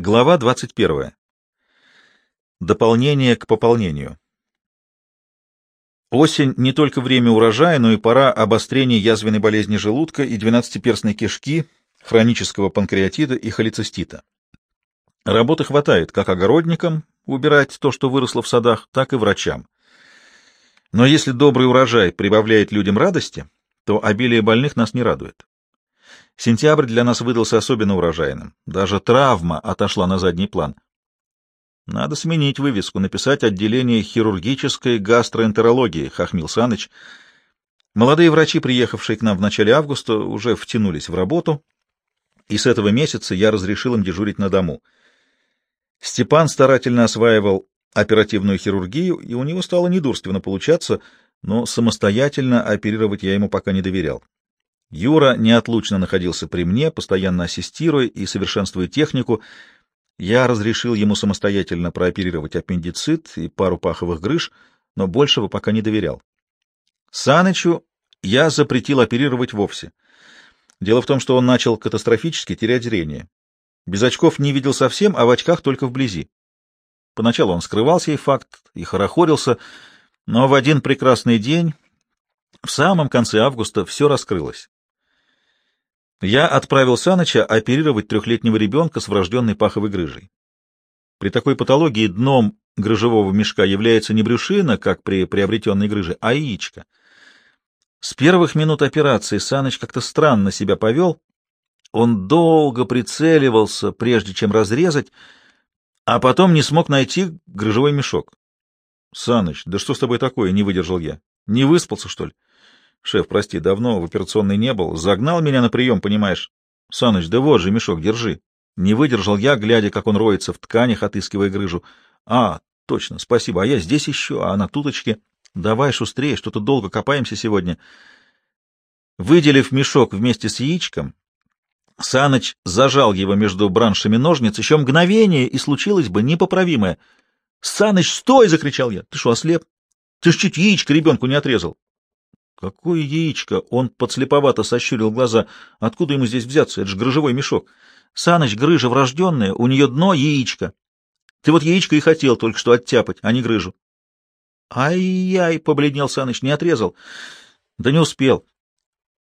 Глава 21. Дополнение к пополнению. Осень — не только время урожая, но и пора обострения язвенной болезни желудка и двенадцатиперстной кишки, хронического панкреатита и холецистита. Работы хватает как огородникам убирать то, что выросло в садах, так и врачам. Но если добрый урожай прибавляет людям радости, то обилие больных нас не радует. Сентябрь для нас выдался особенно урожайным. Даже травма отошла на задний план. Надо сменить вывеску, написать отделение хирургической гастроэнтерологии, хохмил Саныч. Молодые врачи, приехавшие к нам в начале августа, уже втянулись в работу, и с этого месяца я разрешил им дежурить на дому. Степан старательно осваивал оперативную хирургию, и у него стало недурственно получаться, но самостоятельно оперировать я ему пока не доверял. Юра неотлучно находился при мне, постоянно ассистируя и совершенствуя технику. Я разрешил ему самостоятельно прооперировать аппендицит и пару паховых грыж, но большего пока не доверял. Санычу я запретил оперировать вовсе. Дело в том, что он начал катастрофически терять зрение. Без очков не видел совсем, а в очках только вблизи. Поначалу он скрывал сей факт и хорохорился, но в один прекрасный день, в самом конце августа, все раскрылось. Я отправил Саныча оперировать трехлетнего ребенка с врожденной паховой грыжей. При такой патологии дном грыжевого мешка является не брюшина, как при приобретенной грыже, а яичко. С первых минут операции Саныч как-то странно себя повел. Он долго прицеливался, прежде чем разрезать, а потом не смог найти грыжевой мешок. — Саныч, да что с тобой такое? — не выдержал я. — Не выспался, что ли? Шеф, прости, давно в операционной не был. Загнал меня на прием, понимаешь? Саныч, да вот же мешок, держи. Не выдержал я, глядя, как он роется в тканях, отыскивая грыжу. А, точно, спасибо. А я здесь еще, а на туточке. Давай шустрее, что-то долго копаемся сегодня. Выделив мешок вместе с яичком, Саныч зажал его между браншами ножниц. Еще мгновение, и случилось бы непоправимое. — Саныч, стой! — закричал я. — Ты что, ослеп? Ты ж чуть яичко ребенку не отрезал. Какое яичко? Он подслеповато сощурил глаза. Откуда ему здесь взяться? Это же грыжевой мешок. Саныч, грыжа врожденная, у нее дно яичко. Ты вот яичко и хотел только что оттяпать, а не грыжу. Ай-яй, побледнел Саныч, не отрезал. Да не успел.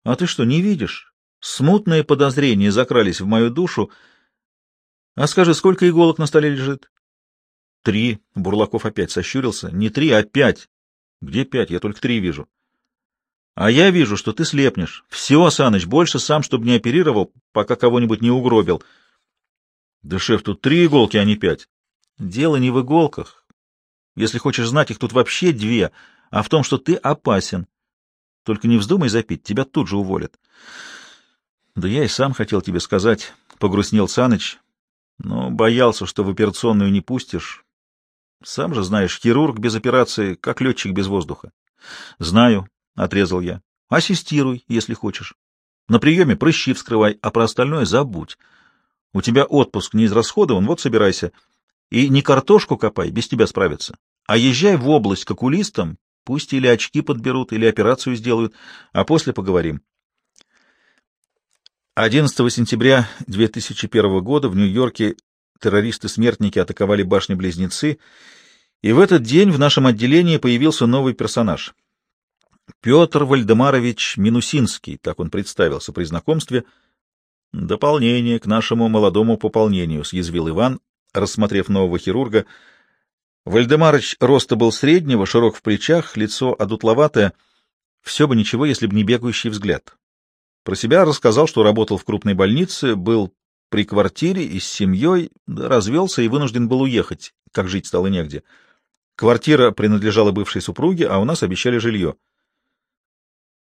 А ты что, не видишь? Смутные подозрения закрались в мою душу. А скажи, сколько иголок на столе лежит? Три. Бурлаков опять сощурился. Не три, а пять. Где пять? Я только три вижу. А я вижу, что ты слепнешь. Все, Саныч, больше сам, чтобы не оперировал, пока кого-нибудь не угробил. Да, шеф, тут три иголки, а не пять. Дело не в иголках. Если хочешь знать, их тут вообще две, а в том, что ты опасен. Только не вздумай запить, тебя тут же уволят. Да я и сам хотел тебе сказать, — погрустнел Саныч, но боялся, что в операционную не пустишь. Сам же знаешь, хирург без операции, как летчик без воздуха. Знаю, — отрезал я. — Ассистируй, если хочешь. На приеме прыщи вскрывай, а про остальное забудь. У тебя отпуск не израсходован, вот собирайся. И не картошку копай, без тебя справятся. А езжай в область к окулистам, пусть или очки подберут, или операцию сделают, а после поговорим. 11 сентября 2001 года в Нью-Йорке террористы-смертники атаковали башни-близнецы, и в этот день в нашем отделении появился новый персонаж. Петр Вальдемарович Минусинский, так он представился при знакомстве. Дополнение к нашему молодому пополнению, съязвил Иван, рассмотрев нового хирурга. Вальдемарович роста был среднего, широк в плечах, лицо одутловатое. Все бы ничего, если бы не бегающий взгляд. Про себя рассказал, что работал в крупной больнице, был при квартире и с семьей, развелся и вынужден был уехать, как жить стало негде. Квартира принадлежала бывшей супруге, а у нас обещали жилье.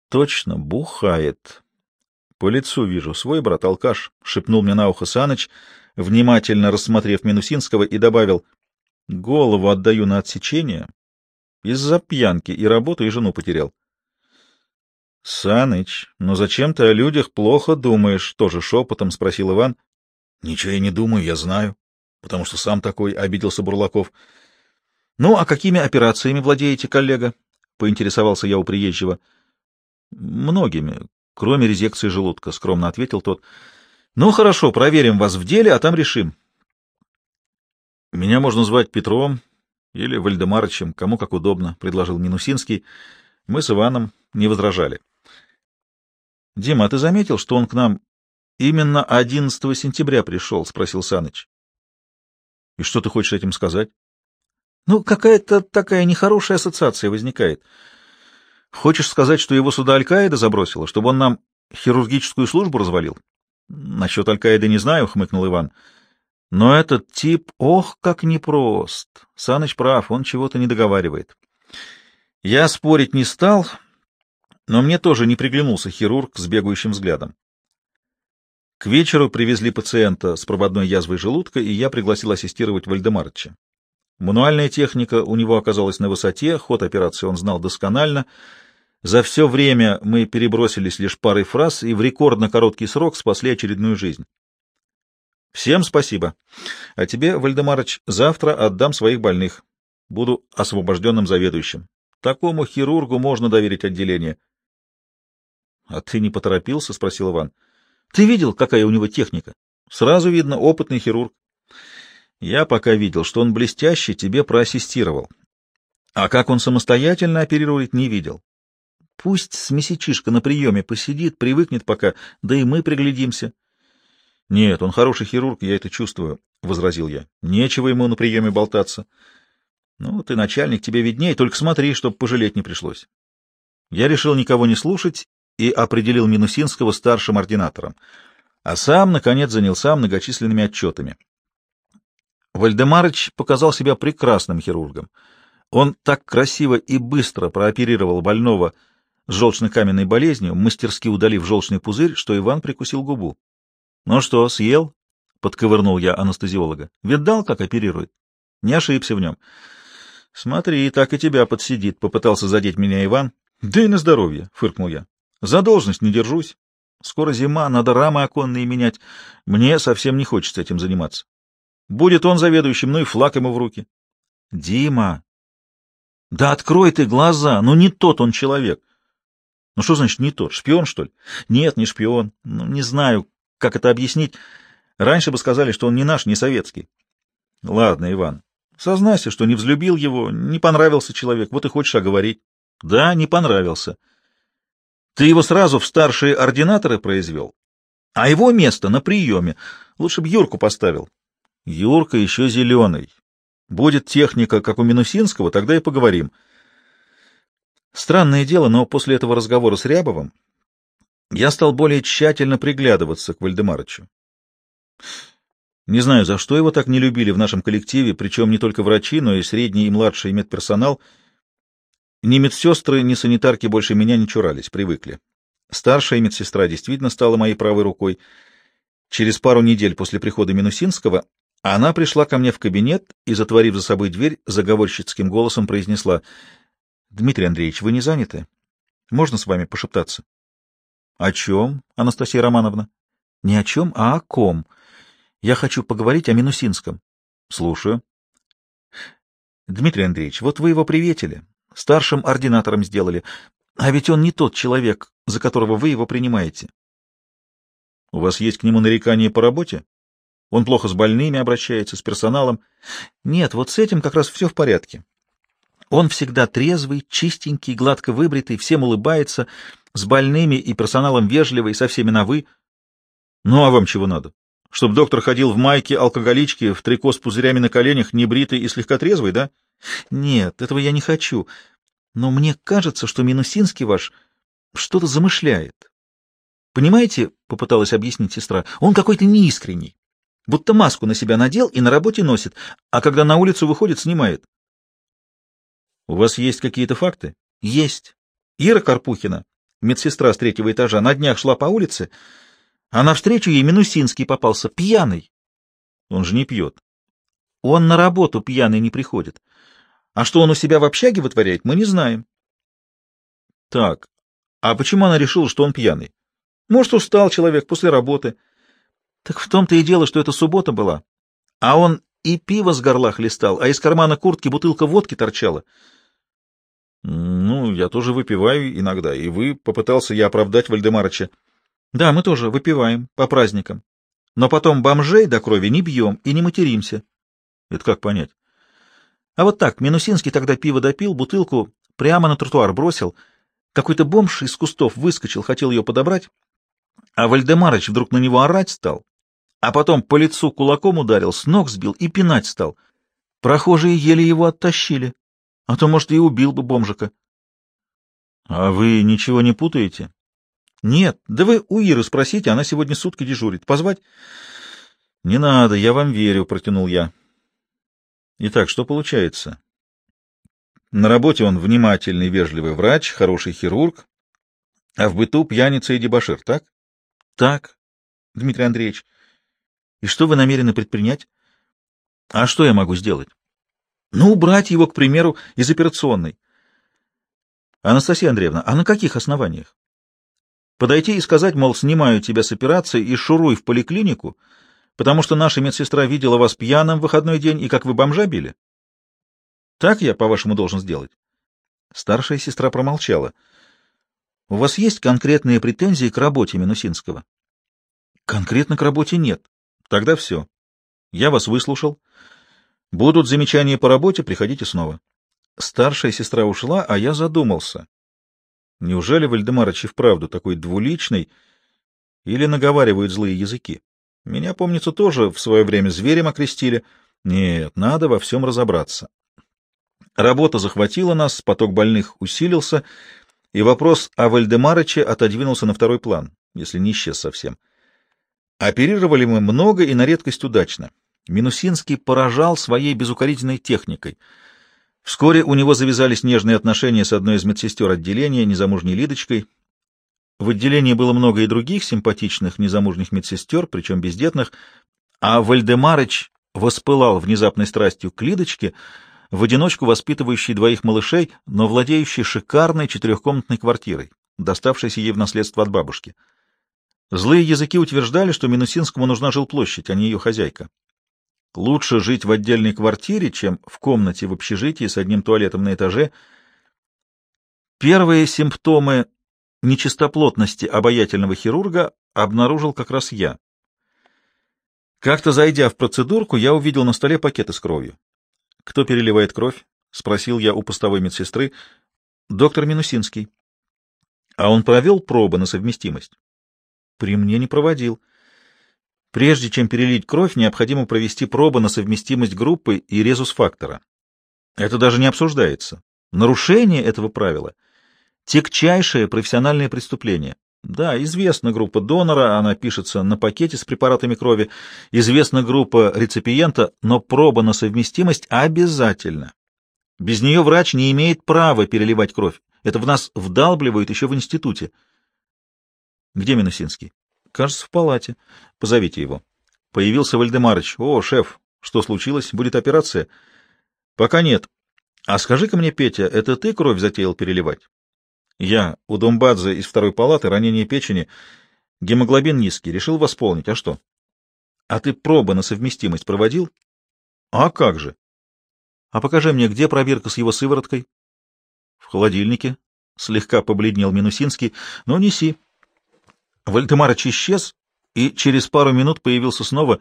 Точно, бухает. По лицу вижу, свой брат алкаш, — шепнул мне на ухо Саныч, внимательно рассмотрев Минусинского, и добавил, — голову отдаю на отсечение. Из-за пьянки и работу, и жену потерял. — Саныч, ну зачем ты о людях плохо думаешь? — тоже шепотом спросил Иван. — Ничего я не думаю, я знаю, потому что сам такой, — обиделся Бурлаков. — Ну, а какими операциями владеете, коллега? — поинтересовался я у приезжего. — Многими, кроме резекции желудка, скромно ответил тот. Ну хорошо, проверим вас в деле, а там решим. Меня можно звать Петром или Вальдемарычем, кому как удобно, — предложил Минусинский. Мы с Иваном не возражали. — Дима, а ты заметил, что он к нам именно 11 сентября пришел? — спросил Саныч. — И что ты хочешь этим сказать? — Ну, какая-то такая нехорошая ассоциация возникает. Хочешь сказать, что его сюда Аль-Каида забросила, чтобы он нам хирургическую службу развалил? — Насчет Аль-Каиды не знаю, — хмыкнул Иван. — но этот тип, ох, как непрост. Саныч прав, он чего-то не договаривает. Я спорить не стал, но мне тоже не приглянулся хирург с бегающим взглядом. К вечеру привезли пациента с проводной язвой желудка, и я пригласил ассистировать Вальдемарыча. Мануальная техника у него оказалась на высоте, ход операции он знал досконально. За все время мы перебросились лишь парой фраз и в рекордно короткий срок спасли очередную жизнь. Всем спасибо. А тебе, Вальдемарыч, завтра отдам своих больных. Буду освобожденным заведующим. Такому хирургу можно доверить отделение. — А ты не поторопился? — спросил Иван. — Ты видел, какая у него техника? Сразу видно, опытный хирург. Я пока видел, что он блестяще тебе проассистировал. А как он самостоятельно оперирует, не видел. Пусть с месячишка на приеме посидит, привыкнет пока, да и мы приглядимся. — Нет, он хороший хирург, я это чувствую, — возразил я. — Нечего ему на приеме болтаться. — Ну, ты начальник, тебе виднее, только смотри, чтоб пожалеть не пришлось. Я решил никого не слушать и определил Минусинского старшим ординатором, а сам, наконец, занялся многочисленными отчетами. Вальдемарыч показал себя прекрасным хирургом. Он так красиво и быстро прооперировал больного с желчно-каменной болезнью, мастерски удалив желчный пузырь, что Иван прикусил губу. Ну что, съел? Подковырнул я анестезиолога. Видал, как оперирует? Не ошибся в нем. Смотри, так и тебя подсидит, попытался задеть меня Иван. Да и на здоровье, фыркнул я. За должность не держусь. Скоро зима, надо рамы оконные менять. Мне совсем не хочется этим заниматься. Будет он заведующим, ну и флаг ему в руки. Дима! Да открой ты глаза, ну не тот он человек. Ну что значит не тот? Шпион, что ли? Нет, не шпион. Ну, не знаю, как это объяснить? Раньше бы сказали, что он не наш, не советский. Ладно, Иван, сознайся, что не взлюбил его, не понравился человек, вот и хочешь оговорить. Да, не понравился. Ты его сразу в старшие ординаторы произвел, а его место на приеме. Лучше бы Юрку поставил. Юрка еще зеленый. Будет техника, как у Минусинского, тогда и поговорим. Странное дело, но после этого разговора с Рябовым я стал более тщательно приглядываться к Вальдемарычу. Не знаю, за что его так не любили в нашем коллективе, причем не только врачи, но и средний и младший медперсонал. Ни медсестры, ни санитарки больше меня не чурались, привыкли. Старшая медсестра действительно стала моей правой рукой. Через пару недель после прихода Минусинского она пришла ко мне в кабинет и, затворив за собой дверь, заговорщицким голосом произнесла, «Дмитрий Андреевич, вы не заняты? Можно с вами пошептаться?» — О чем, Анастасия Романовна? — Не о чем, а о ком. Я хочу поговорить о Минусинском. — Слушаю. — Дмитрий Андреевич, вот вы его приветили, старшим ординатором сделали, а ведь он не тот человек, за которого вы его принимаете. — У вас есть к нему нарекания по работе? Он плохо с больными обращается, с персоналом. Нет, вот с этим как раз все в порядке. Он всегда трезвый, чистенький, гладко выбритый, всем улыбается, с больными и персоналом вежливый, со всеми на «вы». Ну, а вам чего надо? Чтобы доктор ходил в майке алкоголичке, в трико с пузырями на коленях, небритый и слегка трезвый, да? Нет, этого я не хочу. Но мне кажется, что Минусинский ваш что-то замышляет. Понимаете, — попыталась объяснить сестра, — он какой-то неискренний. Будто маску на себя надел и на работе носит, а когда на улицу выходит, снимает. — У вас есть какие-то факты? — Есть. Ира Карпухина медсестра с третьего этажа, на днях шла по улице, а навстречу ей Минусинский попался, пьяный. Он же не пьет. Он на работу пьяный не приходит. А что он у себя в общаге вытворяет, мы не знаем. Так, а почему она решила, что он пьяный? Может, устал человек после работы. Так в том-то и дело, что это суббота была. А он и пиво с горла хлестал, а из кармана куртки бутылка водки торчала. Ну, я тоже выпиваю иногда, и вы, попытался я оправдать Вальдемарыча. Да, мы тоже выпиваем, по праздникам. Но потом бомжей до крови не бьем и не материмся. Это как понять? А вот так, Минусинский тогда пиво допил, бутылку прямо на тротуар бросил. Какой-то бомж из кустов выскочил, хотел ее подобрать, а Вальдемарыч вдруг на него орать стал, а потом по лицу кулаком ударил, с ног сбил и пинать стал. Прохожие еле его оттащили, а то, может, и убил бы бомжика. — А вы ничего не путаете? — Нет, да вы у Иры спросите, она сегодня сутки дежурит. Позвать? — Не надо, я вам верю, — протянул я. Итак, что получается? На работе он внимательный, вежливый врач, хороший хирург, а в быту пьяница и дебошир, так? Так, Дмитрий Андреевич. И что вы намерены предпринять? А что я могу сделать? Ну, убрать его, к примеру, из операционной. Анастасия Андреевна, а на каких основаниях? Подойти и сказать, мол, снимаю тебя с операции и шуруй в поликлинику, потому что наша медсестра видела вас пьяным в выходной день и как вы бомжа били? Так я, по-вашему, должен сделать? Старшая сестра промолчала. У вас есть конкретные претензии к работе Минусинского? Конкретно к работе нет. Тогда все. Я вас выслушал. Будут замечания по работе, приходите снова. Старшая сестра ушла, а я задумался. Неужели Вальдемарыч и вправду такой двуличный или наговаривают злые языки? Меня, помнится, тоже в свое время зверем окрестили. Нет, надо во всем разобраться. Работа захватила нас, поток больных усилился, и вопрос о Вальдемарыче отодвинулся на второй план, если не исчез совсем. Оперировали мы много и на редкость удачно. Минусинский поражал своей безукорительной техникой. Вскоре у него завязались нежные отношения с одной из медсестер отделения, незамужней Лидочкой, в отделении было много и других симпатичных незамужних медсестер, причем бездетных, а Вальдемарыч воспылал внезапной страстью к Лидочке, в одиночку воспитывающей двоих малышей, но владеющей шикарной четырехкомнатной квартирой, доставшейся ей в наследство от бабушки. Злые языки утверждали, что Минусинскому нужна жилплощадь, а не ее хозяйка. Лучше жить в отдельной квартире, чем в комнате в общежитии с одним туалетом на этаже. Первые симптомы нечистоплотности обаятельного хирурга обнаружил как раз я. Как-то зайдя в процедурку, я увидел на столе пакеты с кровью. «Кто переливает кровь?» — спросил я у постовой медсестры. «Доктор Минусинский». «А он провел пробы на совместимость?» «При мне не проводил». Прежде чем перелить кровь, необходимо провести пробы на совместимость группы и резус-фактора. Это даже не обсуждается. Нарушение этого правила — Тягчайшее профессиональное преступление. Да, известна группа донора, она пишется на пакете с препаратами крови, известна группа реципиента, но проба на совместимость обязательно. Без нее врач не имеет права переливать кровь. Это в нас вдалбливают еще в институте. Где Минусинский? Кажется, в палате. Позовите его. Появился Вальдемарыч. О, шеф, что случилось? Будет операция? Пока нет. А скажи-ка мне, Петя, это ты кровь затеял переливать? Я у Домбадзе из второй палаты, ранение печени, гемоглобин низкий, решил восполнить. А что? А ты пробы на совместимость проводил? А как же? А покажи мне, где пробирка с его сывороткой? В холодильнике. Слегка побледнел Минусинский. Ну, неси. Вальдемарыч исчез, и через пару минут появился снова.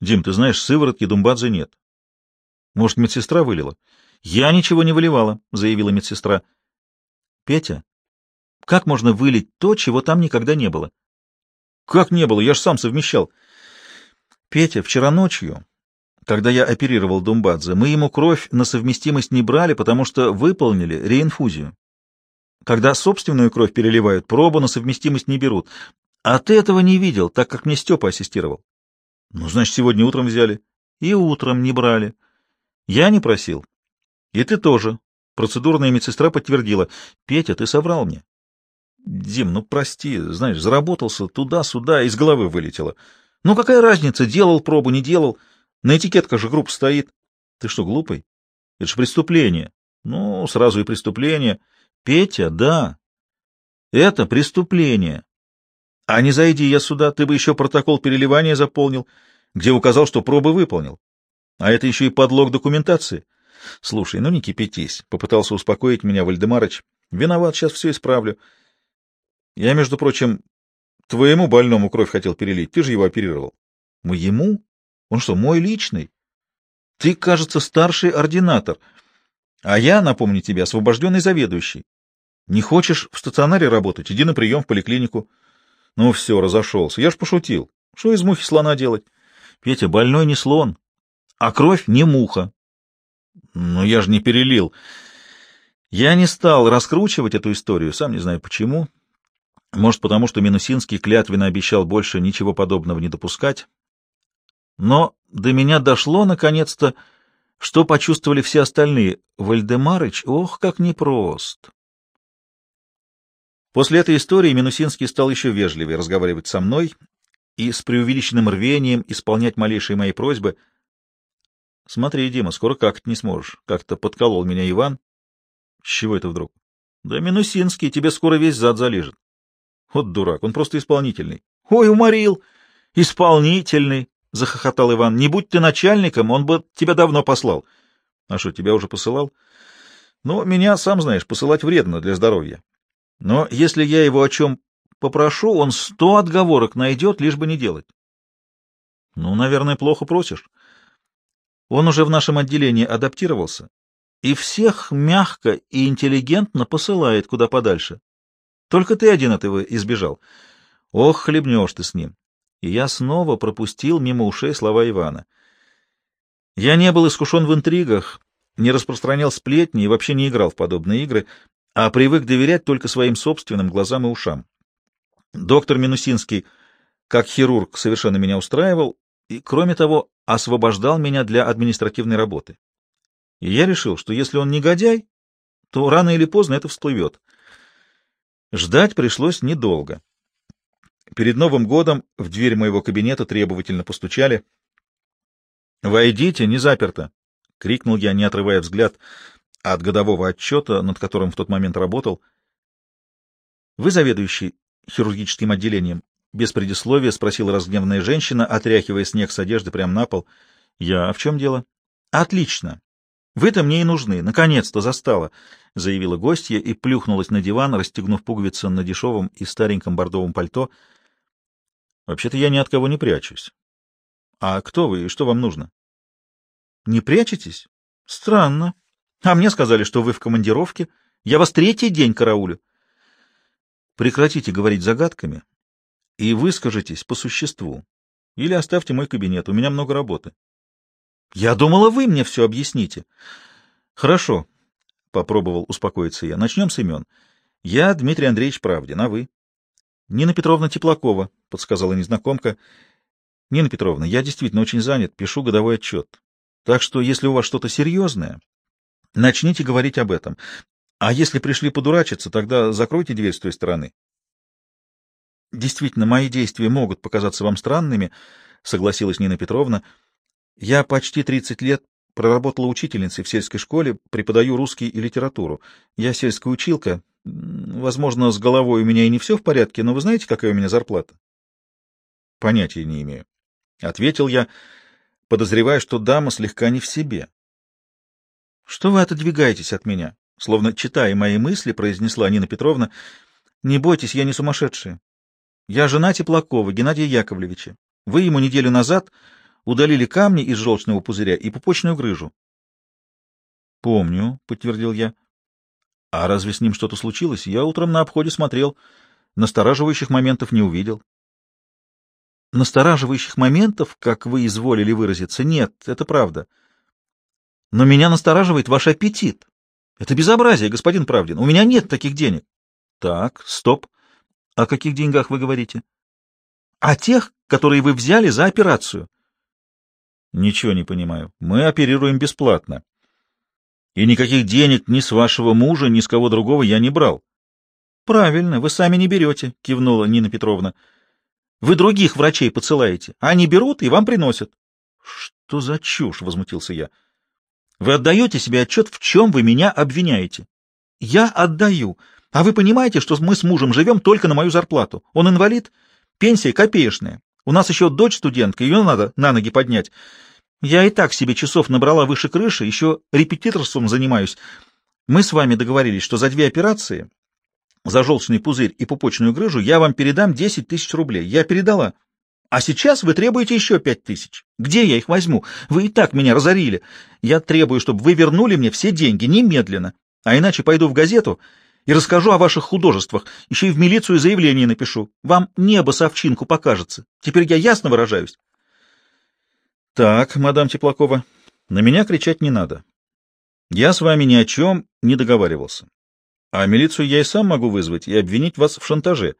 Дим, ты знаешь, сыворотки Думбадзе нет. Может, медсестра вылила? Я ничего не выливала, заявила медсестра. Петя, как можно вылить то, чего там никогда не было? Как не было? Я ж сам совмещал. Петя, вчера ночью, когда я оперировал Думбадзе, мы ему кровь на совместимость не брали, потому что выполнили реинфузию. Когда собственную кровь переливают, пробу на совместимость не берут. А ты этого не видел, так как мне Степа ассистировал. Ну, значит, сегодня утром взяли. И утром не брали. Я не просил. И ты тоже. Процедурная медсестра подтвердила. «Петя, ты соврал мне». «Дим, ну прости, знаешь, заработался туда-сюда, из головы вылетело. Ну какая разница, делал пробу, не делал? На этикетках же группа стоит. Ты что, глупый? Это же преступление. Ну, сразу и преступление. Петя, да, это преступление. А не зайди я сюда, ты бы еще протокол переливания заполнил, где указал, что пробы выполнил. А это еще и подлог документации. — Слушай, ну не кипятись, — попытался успокоить меня Вальдемарыч. — Виноват, сейчас все исправлю. Я, между прочим, твоему больному кровь хотел перелить, ты же его оперировал. — Моему? Он что, мой личный? Ты, кажется, старший ординатор, а я, напомню тебе, освобожденный заведующий. Не хочешь в стационаре работать? Иди на прием в поликлинику. Ну все, разошелся. Я ж пошутил. Что из мухи слона делать? Петя, больной не слон, а кровь не муха. Но я же не перелил. Я не стал раскручивать эту историю, сам не знаю почему. Может, потому что Минусинский клятвенно обещал больше ничего подобного не допускать. Но до меня дошло, наконец-то, что почувствовали все остальные. Вальдемарыч, ох, как непрост. После этой истории Минусинский стал еще вежливее разговаривать со мной и с преувеличенным рвением исполнять малейшие мои просьбы. — Смотри, Дима, скоро как-то не сможешь. Как-то подколол меня Иван. — С чего это вдруг? — Да Минусинский, тебе скоро весь зад залежит. — Вот дурак, он просто исполнительный. — Ой, уморил! Исполнительный! — захохотал Иван. — Не будь ты начальником, он бы тебя давно послал. — А что, тебя уже посылал? — Ну, меня, сам знаешь, посылать вредно для здоровья. Но если я его о чем попрошу, он сто отговорок найдет, лишь бы не делать. Ну, наверное, плохо просишь. Он уже в нашем отделении адаптировался и всех мягко и интеллигентно посылает куда подальше. Только ты один этого избежал. Ох, хлебнешь ты с ним. И я снова пропустил мимо ушей слова Ивана. Я не был искушен в интригах, не распространял сплетни и вообще не играл в подобные игры, а привык доверять только своим собственным глазам и ушам. Доктор Минусинский, как хирург, совершенно меня устраивал и, кроме того, освобождал меня для административной работы. И я решил, что если он негодяй, то рано или поздно это всплывет. Ждать пришлось недолго. Перед Новым годом в дверь моего кабинета требовательно постучали. «Войдите, не заперто!» — крикнул я, не отрывая взгляд от годового отчета, над которым в тот момент работал. «Вы заведующий хирургическим отделением?» Без предисловия спросила разгневанная женщина, отряхивая снег с одежды прямо на пол. «Я? В чем дело?» «Отлично. Вы-то мне и нужны. Наконец-то застала», — заявила гостья и плюхнулась на диван, расстегнув пуговицы на дешевом и стареньком бордовом пальто. «Вообще-то я ни от кого не прячусь». «А кто вы и что вам нужно?» «Не прячетесь? Странно. А мне сказали, что вы в командировке. Я вас третий день караулю. Прекратите говорить загадками и выскажитесь по существу. Или оставьте мой кабинет, у меня много работы. Я думала, вы мне все объясните. Хорошо, — попробовал успокоиться я. Начнем с имен. Я Дмитрий Андреевич Правдин, а вы? Нина Петровна Теплакова, — подсказала незнакомка. Нина Петровна, я действительно очень занят, пишу годовой отчет. Так что, если у вас что-то серьезное, начните говорить об этом. А если пришли подурачиться, тогда закройте дверь с той стороны. Действительно, мои действия могут показаться вам странными, согласилась Нина Петровна. Я почти 30 лет проработала учительницей в сельской школе, преподаю русский и литературу. Я сельская училка. Возможно, с головой у меня и не все в порядке, но вы знаете, какая у меня зарплата? Понятия не имею. Ответил я, подозревая, что дама слегка не в себе. Что вы отодвигаетесь от меня? Словно читая мои мысли, произнесла Нина Петровна. Не бойтесь, я не сумасшедшая. Я жена Теплакова, Геннадия Яковлевича. Вы ему неделю назад удалили камни из желчного пузыря и пупочную грыжу. — Помню, — подтвердил я. — А разве с ним что-то случилось? Я утром на обходе смотрел. Настораживающих моментов не увидел. — Настораживающих моментов, как вы изволили выразиться, нет, это правда. Но меня настораживает ваш аппетит. Это безобразие, господин Правдин. У меня нет таких денег. Так, стоп. О каких деньгах вы говорите? О тех, которые вы взяли за операцию. Ничего не понимаю. Мы оперируем бесплатно. И никаких денег ни с вашего мужа, ни с кого другого я не брал. Правильно, вы сами не берете, кивнула Нина Петровна. Вы других врачей посылаете. Они берут и вам приносят. Что за чушь, возмутился я. Вы отдаете себе отчет, в чем вы меня обвиняете? Я отдаю. А вы понимаете, что мы с мужем живем только на мою зарплату? Он инвалид, пенсия копеечная. У нас еще дочь студентка, ее надо на ноги поднять. Я и так себе часов набрала выше крыши, еще репетиторством занимаюсь. Мы с вами договорились, что за две операции, за желчный пузырь и пупочную грыжу, я вам передам 10 тысяч рублей. Я передала. А сейчас вы требуете еще пять тысяч. Где я их возьму? Вы и так меня разорили. Я требую, чтобы вы вернули мне все деньги немедленно. А иначе пойду в газету и расскажу о ваших художествах. Еще и в милицию заявление напишу. Вам небо с овчинку покажется. Теперь я ясно выражаюсь. Так, мадам Теплакова, на меня кричать не надо. Я с вами ни о чем не договаривался. А милицию я и сам могу вызвать и обвинить вас в шантаже.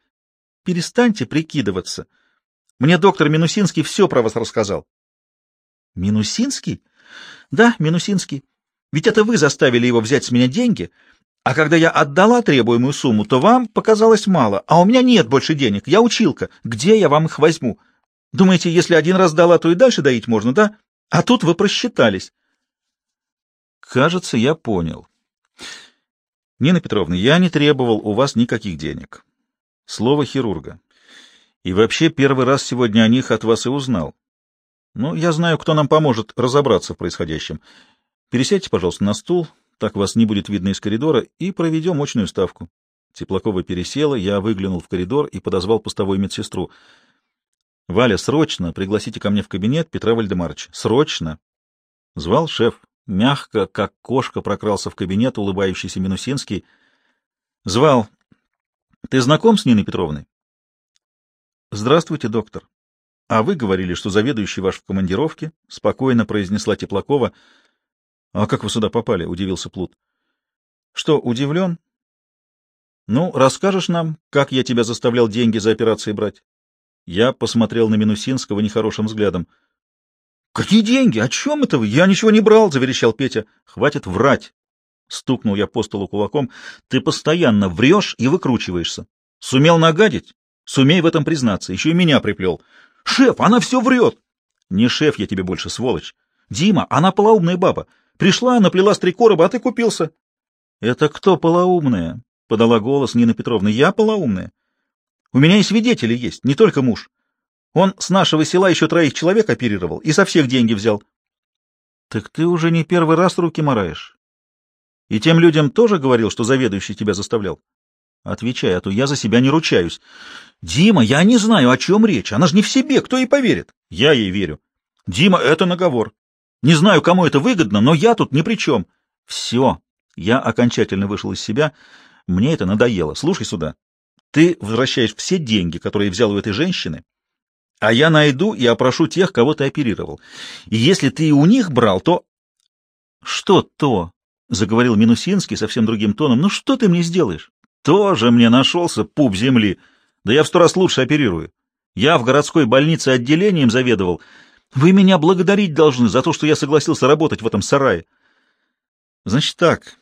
Перестаньте прикидываться. Мне доктор Минусинский все про вас рассказал. Минусинский? Да, Минусинский. Ведь это вы заставили его взять с меня деньги, а когда я отдала требуемую сумму, то вам показалось мало, а у меня нет больше денег. Я училка. Где я вам их возьму? Думаете, если один раз дала, то и дальше доить можно, да? А тут вы просчитались. Кажется, я понял. Нина Петровна, я не требовал у вас никаких денег. Слово хирурга. И вообще первый раз сегодня о них от вас и узнал. Ну, я знаю, кто нам поможет разобраться в происходящем. Пересядьте, пожалуйста, на стул, так вас не будет видно из коридора, и проведем очную ставку. Теплакова пересела, я выглянул в коридор и подозвал постовую медсестру. — Валя, срочно пригласите ко мне в кабинет Петра Вальдемаровича. Срочно! Звал шеф. Мягко, как кошка, прокрался в кабинет улыбающийся Минусинский. Звал. — Ты знаком с Ниной Петровной? — Здравствуйте, доктор. — А вы говорили, что заведующий ваш в командировке? — спокойно произнесла Теплакова. — А как вы сюда попали? — удивился Плут. — Что, удивлен? — Ну, расскажешь нам, как я тебя заставлял деньги за операции брать? Я посмотрел на Минусинского нехорошим взглядом. — Какие деньги? О чем это вы? Я ничего не брал, — заверещал Петя. — Хватит врать. Стукнул я по столу кулаком. — Ты постоянно врешь и выкручиваешься. Сумел нагадить? Сумей в этом признаться. Еще и меня приплел. — Шеф, она все врет! — Не шеф я тебе больше, сволочь. Дима, она полоумная баба. Пришла, наплела с три короба, а ты купился. — Это кто полоумная? — подала голос Нина Петровна. — Я полоумная. У меня и свидетели есть, не только муж. Он с нашего села еще троих человек оперировал и со всех деньги взял. — Так ты уже не первый раз руки мораешь. И тем людям тоже говорил, что заведующий тебя заставлял? — Отвечай, а то я за себя не ручаюсь. — Дима, я не знаю, о чем речь. Она же не в себе, кто ей поверит? — Я ей верю. — Дима, это наговор. Не знаю, кому это выгодно, но я тут ни при чем. — Все. Я окончательно вышел из себя. Мне это надоело. Слушай сюда. Ты возвращаешь все деньги, которые взял у этой женщины, а я найду и опрошу тех, кого ты оперировал. И если ты и у них брал, то... — Что то? — заговорил Минусинский совсем другим тоном. — Ну что ты мне сделаешь? — Тоже мне нашелся пуп земли. Да я в сто раз лучше оперирую. Я в городской больнице отделением заведовал. Вы меня благодарить должны за то, что я согласился работать в этом сарае. — Значит так,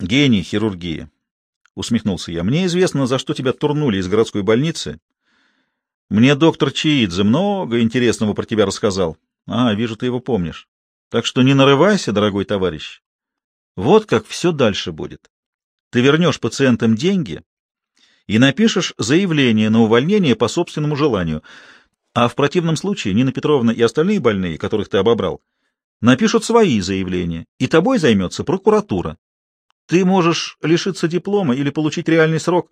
гений хирургии. — усмехнулся я. — Мне известно, за что тебя турнули из городской больницы. Мне доктор Чиидзе много интересного про тебя рассказал. А, вижу, ты его помнишь. Так что не нарывайся, дорогой товарищ. Вот как все дальше будет. Ты вернешь пациентам деньги и напишешь заявление на увольнение по собственному желанию. А в противном случае Нина Петровна и остальные больные, которых ты обобрал, напишут свои заявления, и тобой займется прокуратура. Ты можешь лишиться диплома или получить реальный срок.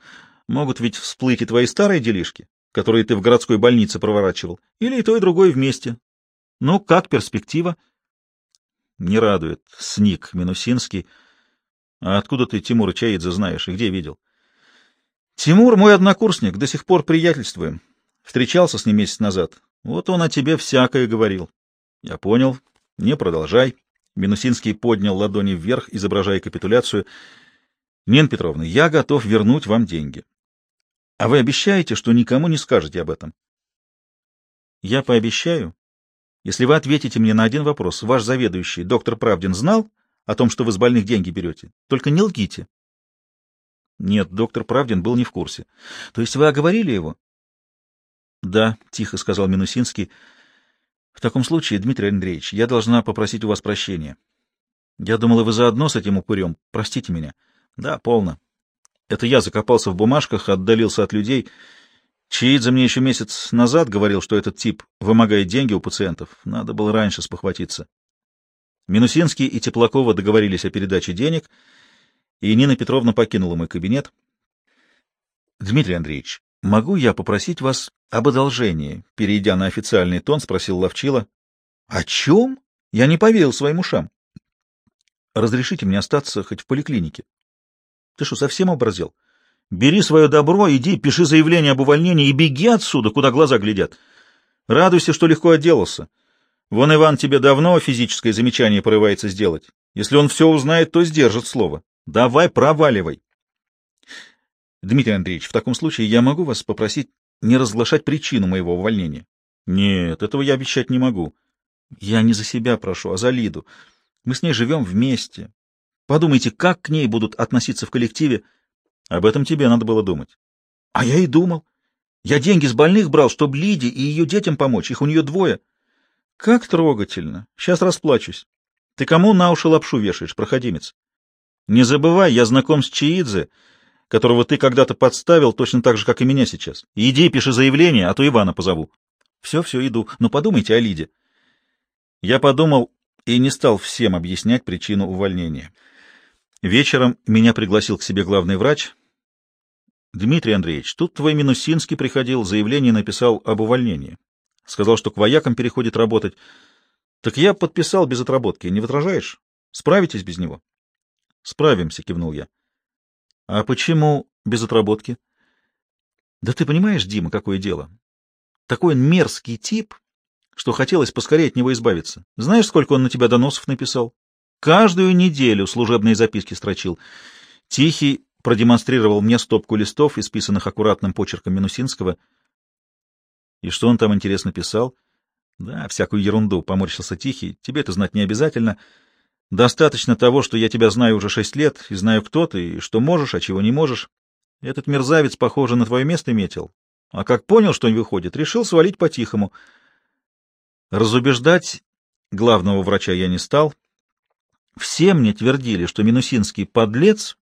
Могут ведь всплыть и твои старые делишки, которые ты в городской больнице проворачивал, или и то, и другое вместе. Ну, как перспектива? Не радует. Сник Минусинский. А откуда ты Тимура Чаидзе знаешь и где видел? Тимур мой однокурсник, до сих пор приятельствуем. Встречался с ним месяц назад. Вот он о тебе всякое говорил. Я понял. Не продолжай. Минусинский поднял ладони вверх, изображая капитуляцию. — Нина Петровна, я готов вернуть вам деньги. А вы обещаете, что никому не скажете об этом? — Я пообещаю. Если вы ответите мне на один вопрос, ваш заведующий, доктор Правдин, знал о том, что вы с больных деньги берете? Только не лгите. Нет, доктор Правдин был не в курсе. То есть вы оговорили его? — Да, — тихо сказал Минусинский, — в таком случае, Дмитрий Андреевич, я должна попросить у вас прощения. Я думала, вы заодно с этим упырем. Простите меня. Да, полно. Это я закопался в бумажках, отдалился от людей. Чиидзе мне еще месяц назад говорил, что этот тип вымогает деньги у пациентов. Надо было раньше спохватиться. Минусинский и Теплакова договорились о передаче денег, и Нина Петровна покинула мой кабинет. Дмитрий Андреевич, Могу я попросить вас об одолжении? Перейдя на официальный тон, спросил Ловчила. О чем? Я не поверил своим ушам. Разрешите мне остаться хоть в поликлинике. Ты что, совсем образел? Бери свое добро, иди, пиши заявление об увольнении и беги отсюда, куда глаза глядят. Радуйся, что легко отделался. Вон Иван тебе давно физическое замечание порывается сделать. Если он все узнает, то сдержит слово. Давай, проваливай. Дмитрий Андреевич, в таком случае я могу вас попросить не разглашать причину моего увольнения? Нет, этого я обещать не могу. Я не за себя прошу, а за Лиду. Мы с ней живем вместе. Подумайте, как к ней будут относиться в коллективе. Об этом тебе надо было думать. А я и думал. Я деньги с больных брал, чтобы Лиде и ее детям помочь. Их у нее двое. Как трогательно. Сейчас расплачусь. Ты кому на уши лапшу вешаешь, проходимец? Не забывай, я знаком с Чиидзе, которого ты когда-то подставил, точно так же, как и меня сейчас. Иди, пиши заявление, а то Ивана позову. Все, все, иду. Но подумайте о Лиде. Я подумал и не стал всем объяснять причину увольнения. Вечером меня пригласил к себе главный врач. Дмитрий Андреевич, тут твой Минусинский приходил, заявление написал об увольнении. Сказал, что к воякам переходит работать. Так я подписал без отработки. Не возражаешь? Справитесь без него? Справимся, кивнул я. А почему без отработки? Да ты понимаешь, Дима, какое дело? Такой мерзкий тип, что хотелось поскорее от него избавиться. Знаешь, сколько он на тебя доносов написал? Каждую неделю служебные записки строчил. Тихий продемонстрировал мне стопку листов, исписанных аккуратным почерком Минусинского. И что он там интересно писал? Да, всякую ерунду, поморщился Тихий. Тебе это знать не обязательно. Достаточно того, что я тебя знаю уже шесть лет, и знаю, кто ты, и что можешь, а чего не можешь. Этот мерзавец, похоже, на твое место метил. А как понял, что не выходит, решил свалить по-тихому — Разубеждать главного врача я не стал. Все мне твердили, что Минусинский подлец,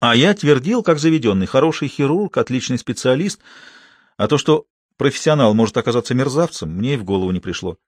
а я твердил, как заведенный, хороший хирург, отличный специалист, а то, что профессионал может оказаться мерзавцем, мне и в голову не пришло.